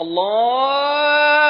الله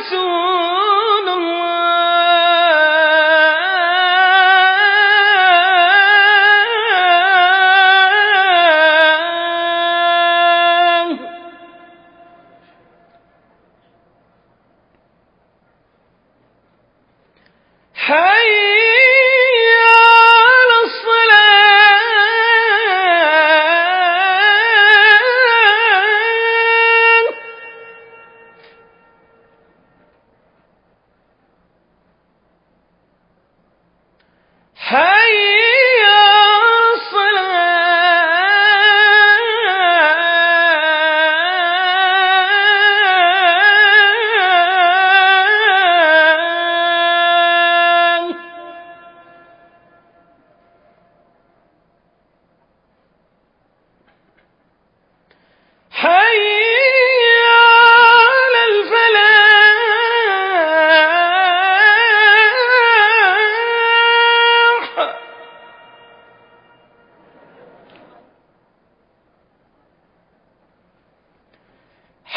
Hey!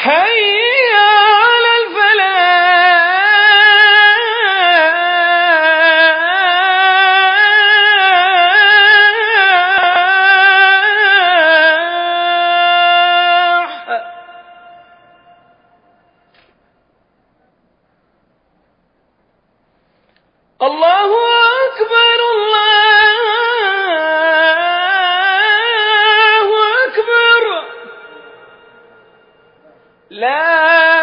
Hey! لا